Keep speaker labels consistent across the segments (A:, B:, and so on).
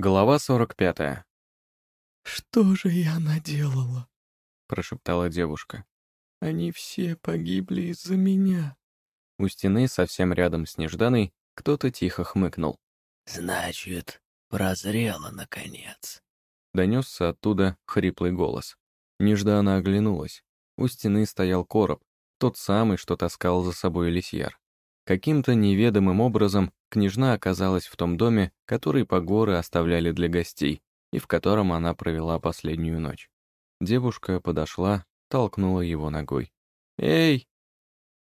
A: Глава 45.
B: «Что же я наделала?»
A: — прошептала девушка.
B: «Они все погибли из-за меня».
A: У стены, совсем рядом с Нежданой, кто-то тихо хмыкнул.
C: «Значит, прозрела, наконец».
A: Донесся оттуда хриплый голос. Неждана оглянулась. У стены стоял короб, тот самый, что таскал за собой лисьяр. Каким-то неведомым образом княжна оказалась в том доме, который по горы оставляли для гостей, и в котором она провела последнюю ночь. Девушка подошла, толкнула его ногой. «Эй!»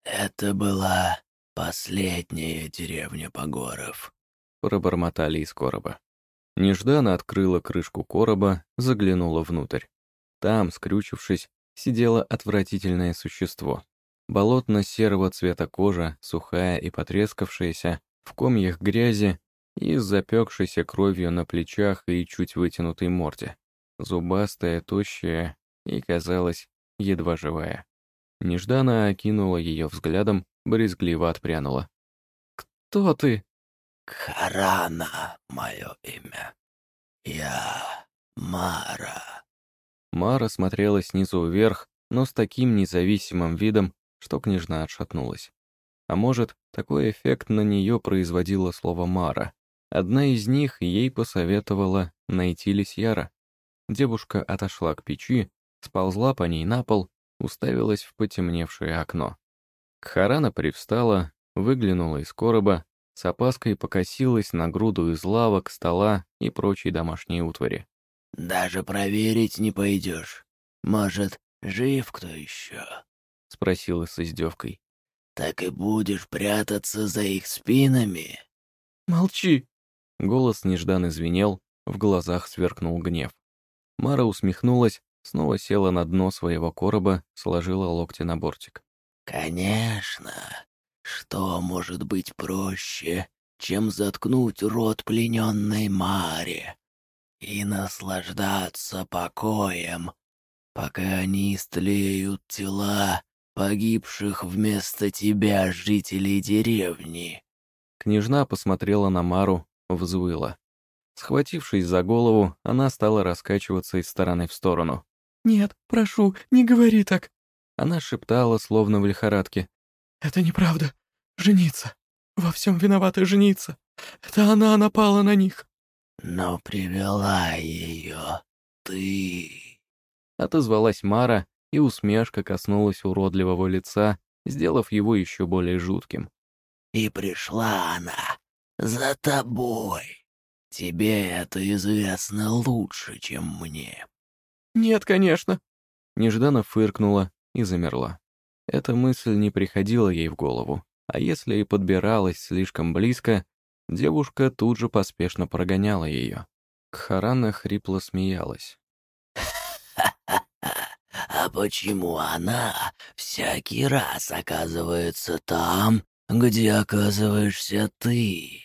C: «Это была последняя деревня Погоров», —
A: пробормотали из короба. Нежданно открыла крышку короба, заглянула внутрь. Там, скрючившись, сидело отвратительное существо. Болотно-серого цвета кожа, сухая и потрескавшаяся, в комьях грязи и с запекшейся кровью на плечах и чуть вытянутой морде. Зубастая, тощая и, казалось, едва живая. Нежданно окинула ее взглядом, брезгливо отпрянула. «Кто ты?»
C: «Харана — мое имя. Я Мара».
A: Мара смотрела снизу вверх, но с таким независимым видом, что княжна отшатнулась. А может, такой эффект на нее производило слово «Мара». Одна из них ей посоветовала найти лисьяра. Девушка отошла к печи, сползла по ней на пол, уставилась в потемневшее окно. Кхарана привстала, выглянула из короба, с опаской покосилась на груду из лавок, стола и прочей домашней утвари.
C: «Даже проверить не пойдешь. Может, жив кто еще?»
A: — спросила с издевкой.
C: «Так и будешь прятаться за их спинами?»
B: «Молчи!»
A: Голос нежданно звенел, в глазах сверкнул гнев. Мара усмехнулась, снова села на дно своего короба, сложила локти на бортик.
C: «Конечно. Что может быть проще, чем заткнуть рот плененной Маре и наслаждаться покоем, пока они истлеют тела погибших вместо тебя жителей деревни».
A: Княжна посмотрела на Мару, взвыла. Схватившись за голову, она стала раскачиваться из стороны в сторону.
B: «Нет, прошу, не говори так!»
A: Она шептала, словно в лихорадке.
B: «Это неправда. Жениться. Во всем виновата жениться. Это она напала на них».
C: «Но привела ее ты...»
A: Отозвалась Мара, и усмешка коснулась уродливого лица, сделав его еще более жутким.
C: «И пришла она за тобой. Тебе это известно лучше, чем мне».
B: «Нет, конечно».
A: Нежданно фыркнула и замерла. Эта мысль не приходила ей в голову, а если и подбиралась слишком близко, девушка тут же поспешно прогоняла ее. Кхарана хрипло смеялась.
C: Почему она всякий раз оказывается там, где оказываешься ты?»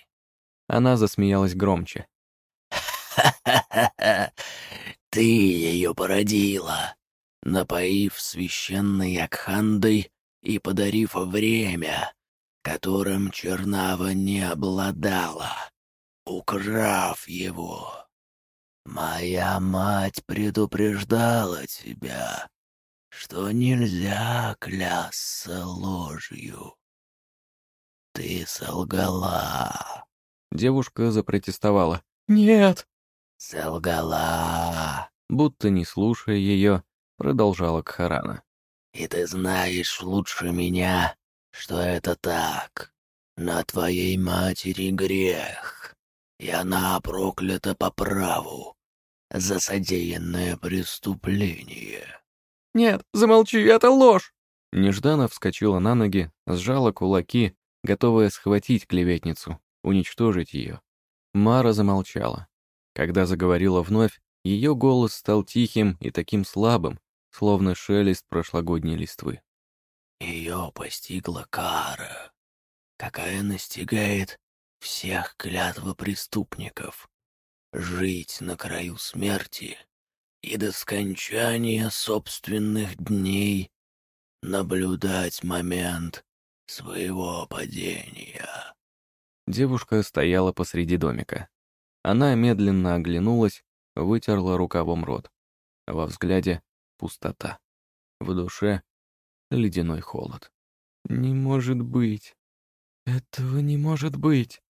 A: Она засмеялась громче.
C: «Ха-ха-ха! Ты ее породила, напоив священной Акхандой и подарив время, которым Чернава не обладала, украв его. Моя мать предупреждала тебя, что нельзя клясться ложью. Ты солгала.
A: Девушка запротестовала.
B: «Нет!»
C: Солгала.
A: Будто не слушая ее, продолжала Кхарана.
C: И ты знаешь лучше меня, что это так. На твоей матери грех, и она проклята по праву за содеянное преступление.
B: «Нет, замолчи, это ложь!»
A: Нежданно вскочила на ноги, сжала кулаки, готовая схватить клеветницу, уничтожить ее. Мара замолчала. Когда заговорила вновь, ее голос стал тихим и таким слабым, словно шелест прошлогодней листвы.
C: Ее постигла кара, какая настигает всех клятвопреступников. Жить на краю смерти и до скончания собственных дней наблюдать момент своего падения.
A: Девушка стояла посреди домика. Она медленно оглянулась, вытерла рукавом рот. Во взгляде — пустота. В душе — ледяной холод.
B: «Не может быть! Этого не может быть!»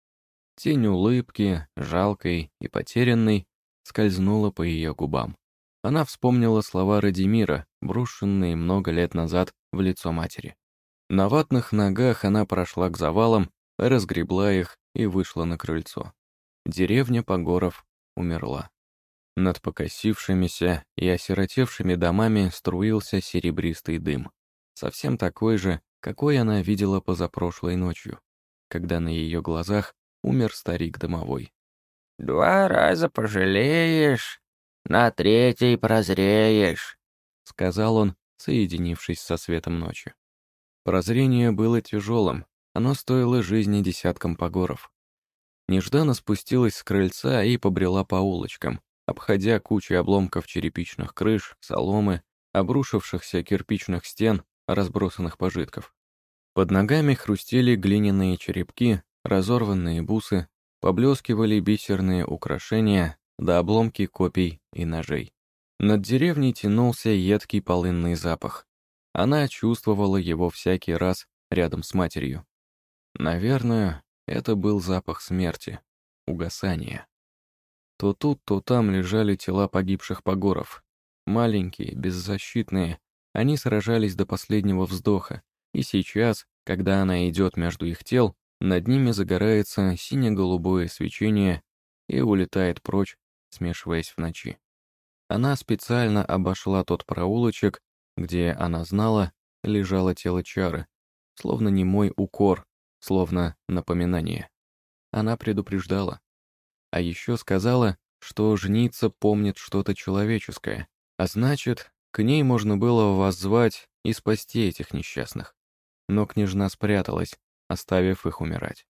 A: Тень улыбки, жалкой и потерянной, скользнула по ее губам. Она вспомнила слова Радимира, брошенные много лет назад в лицо матери. На ватных ногах она прошла к завалам, разгребла их и вышла на крыльцо. Деревня Погоров умерла. Над покосившимися и осиротевшими домами струился серебристый дым. Совсем такой же, какой она видела позапрошлой ночью, когда на ее глазах умер старик домовой.
C: «Два раза пожалеешь, на третий прозреешь», —
A: сказал он, соединившись со светом ночи. Прозрение было тяжелым, оно стоило жизни десяткам погоров. Нежданно спустилась с крыльца и побрела по улочкам, обходя кучи обломков черепичных крыш, соломы, обрушившихся кирпичных стен, разбросанных пожитков. Под ногами хрустели глиняные черепки, разорванные бусы, поблескивали бисерные украшения да обломки копий и ножей. Над деревней тянулся едкий полынный запах. Она чувствовала его всякий раз рядом с матерью. Наверное, это был запах смерти, угасания. То тут, то там лежали тела погибших погоров. Маленькие, беззащитные, они сражались до последнего вздоха, и сейчас, когда она идет между их тел, над ними загорается сине-голубое свечение и улетает прочь, смешиваясь в ночи. Она специально обошла тот проулочек, где, она знала, лежало тело Чары, словно немой укор, словно напоминание. Она предупреждала. А еще сказала, что жница помнит что-то человеческое, а значит, к ней можно было воззвать и спасти этих несчастных. Но княжна спряталась, оставив их умирать.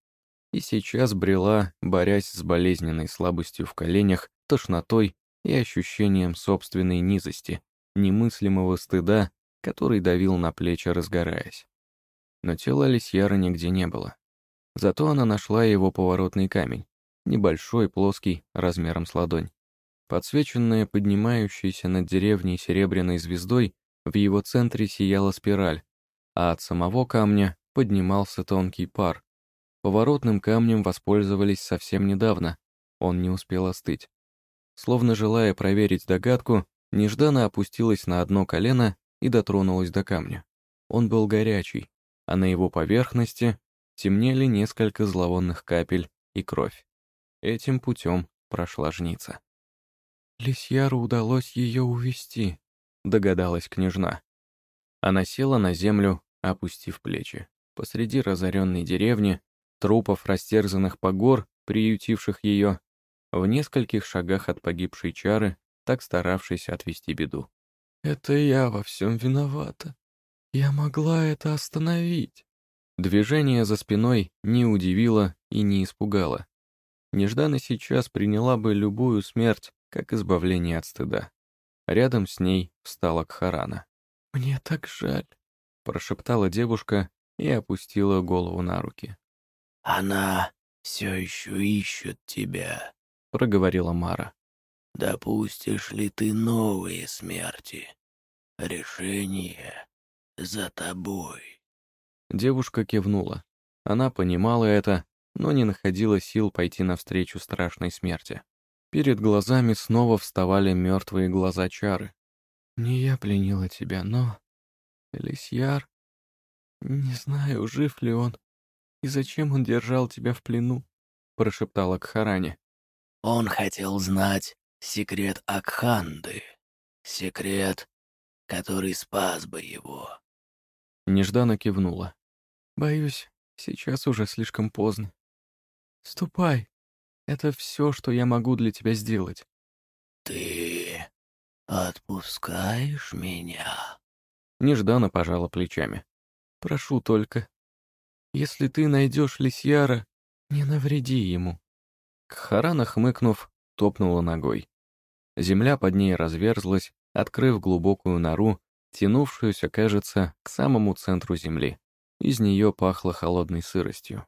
A: И сейчас брела, борясь с болезненной слабостью в коленях, тошнотой и ощущением собственной низости, немыслимого стыда, который давил на плечи, разгораясь. Но тела Лисьяра нигде не было. Зато она нашла его поворотный камень, небольшой, плоский, размером с ладонь. Подсвеченная поднимающейся над деревней серебряной звездой, в его центре сияла спираль, а от самого камня поднимался тонкий пар. Поворотным камнем воспользовались совсем недавно, он не успел остыть. Словно желая проверить догадку, нежданно опустилась на одно колено и дотронулась до камня. Он был горячий, а на его поверхности темнели несколько зловонных капель и кровь. Этим путем прошла жница.
B: «Лисьяру удалось ее увести», — догадалась княжна.
A: Она села на землю, опустив плечи. Посреди разоренной деревни, трупов растерзанных по гор, приютивших ее, в нескольких шагах от погибшей чары, так старавшейся отвести беду.
B: «Это я во всем виновата. Я могла это остановить».
A: Движение за спиной не удивило и не испугало. Нежданно сейчас приняла бы любую смерть, как избавление от стыда. Рядом с ней встала Кхарана.
B: «Мне так жаль», —
A: прошептала девушка и опустила голову на руки.
C: «Она все еще ищет тебя», —
A: проговорила Мара.
C: «Допустишь ли ты новые смерти? Решение за тобой».
A: Девушка кивнула. Она понимала это, но не находила сил пойти навстречу страшной смерти. Перед глазами снова вставали мертвые глаза Чары.
B: «Не я пленила тебя, но... Элисьяр... Не знаю, жив ли он, и зачем он держал тебя в плену?» прошептала Кхаране.
C: «Он хотел знать секрет Акханды, секрет, который спас бы его».
A: Нежданно кивнула.
B: «Боюсь, сейчас уже слишком поздно. Ступай. Это все, что я могу для тебя сделать».
C: «Ты отпускаешь меня?»
A: Нежданно пожала плечами.
B: «Прошу только, если ты найдешь Лисьяра, не навреди ему».
A: Кхарана, хмыкнув, топнула ногой. Земля под ней разверзлась, открыв глубокую нору, тянувшуюся, кажется, к самому центру земли. Из нее пахло холодной сыростью.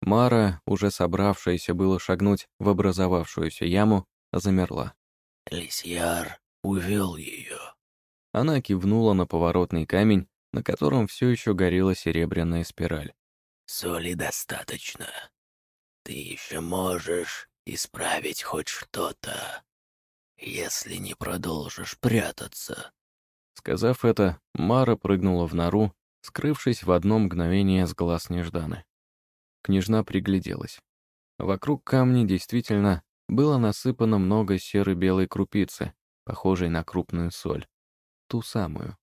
A: Мара, уже собравшаяся было шагнуть в образовавшуюся яму, замерла.
C: Лисьяр увел ее.
A: Она кивнула на поворотный камень, на котором все еще горела серебряная спираль.
C: Соли достаточно. Ты еще можешь исправить хоть что-то, если не продолжишь прятаться.
A: Сказав это, Мара прыгнула в нору, скрывшись в одно мгновение с глаз Нежданы. Княжна пригляделась. Вокруг камня действительно было насыпано много серо-белой крупицы, похожей на крупную соль. Ту самую.